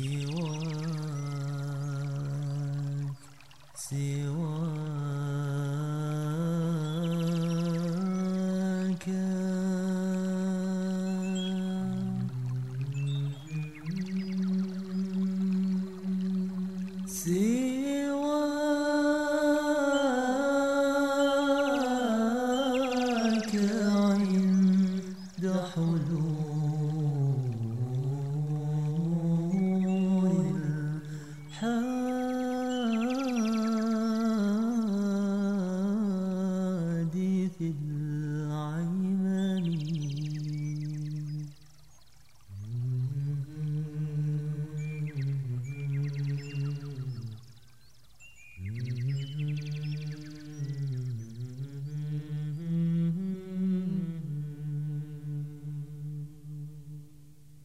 see see one go الأحاديث العيمن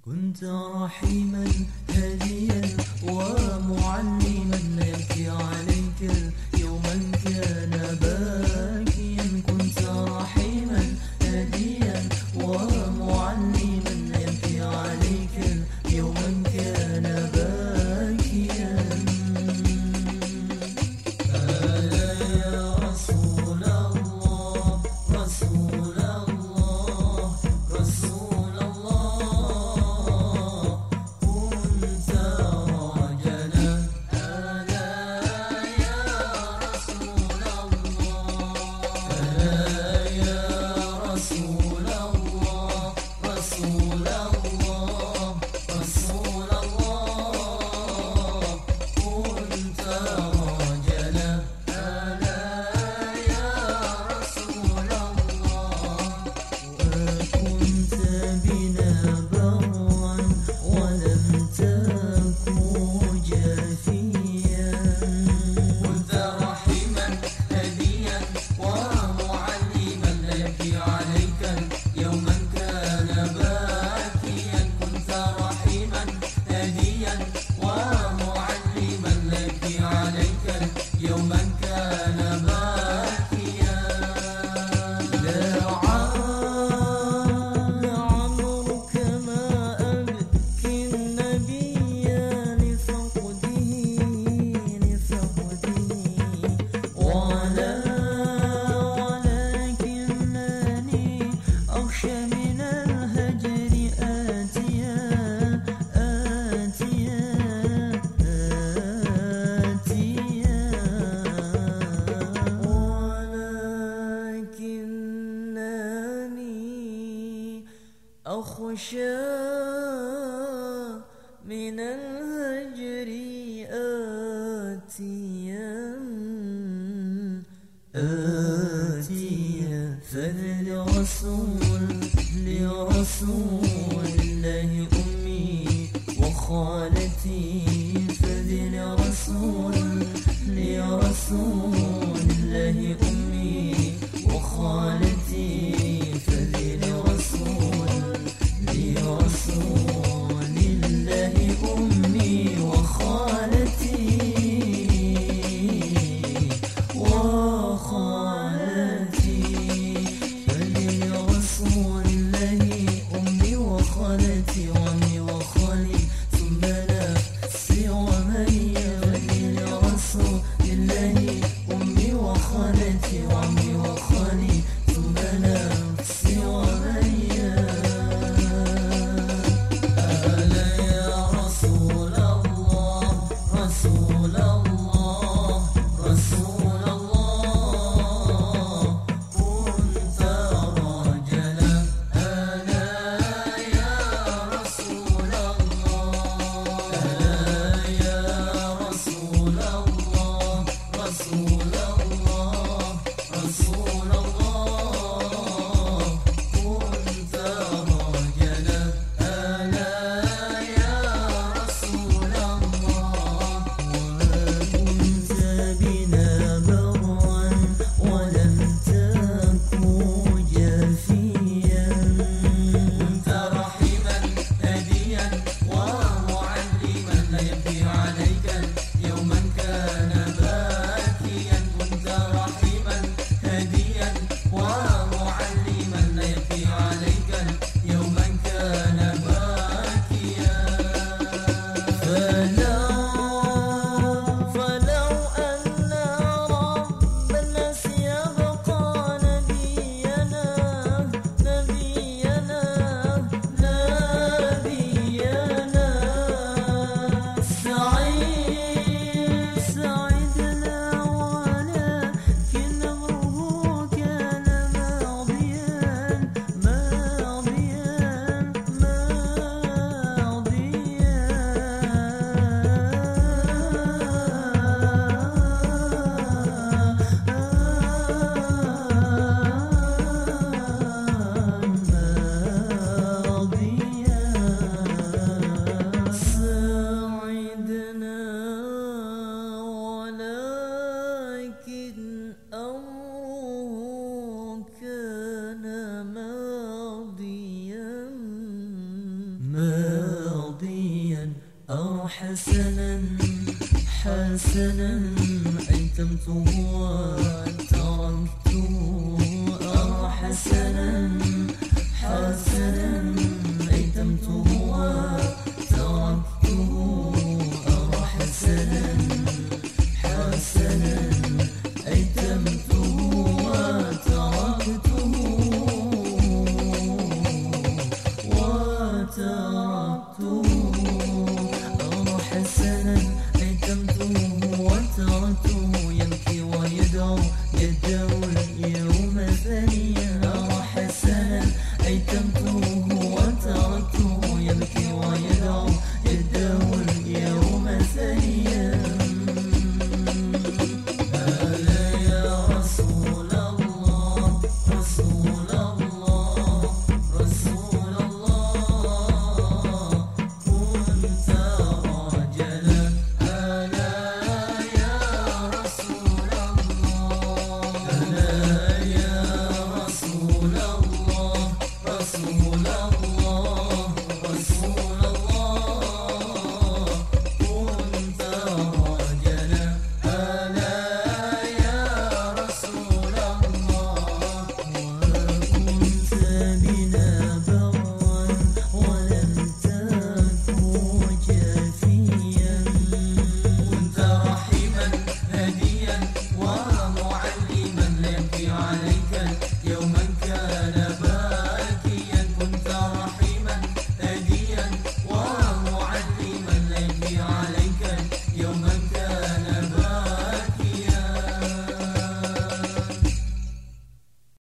كنت رحيما هديا One. أخشى من الهجر آتيا آتيا. فلرسول لرسول الله أمي وخالتي. فلرسول لرسول الله أمي وخالتي. Hello. سلام أيتم طوال تركت أرى حسنا حسنا يمكي ويدعو يدعو اليوم ثانيا راح السنة أي تمطر Yo Minecraft, yo Minecraft.